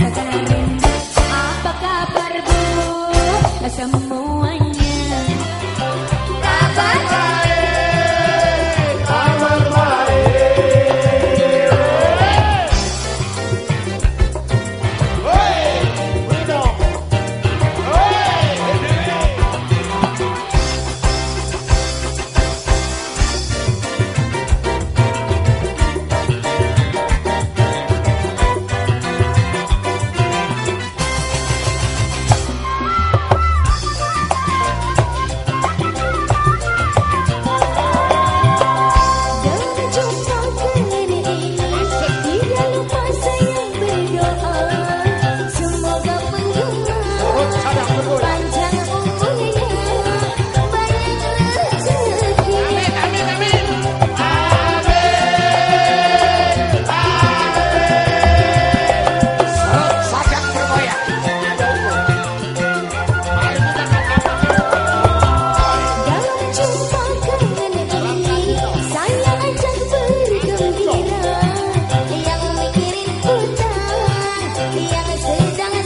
还在海